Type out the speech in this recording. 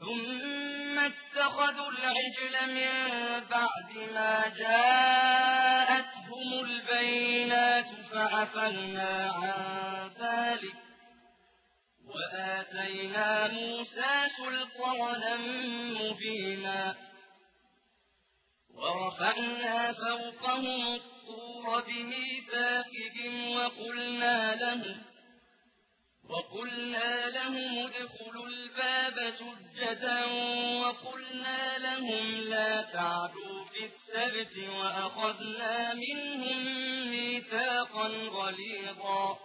ثم اتخذوا العجل من بعد ما جاءتهم البينات فعفلنا عن ذلك وآتينا موسى سلطانا مبينا ورفعنا فوقهم الطور بميثاقهم وقلنا لهم وقلنا لهم ادخلوا الباب سجدا وقلنا لهم لا تعدوا في السبت وأخذنا منهم ميثاقا غليظا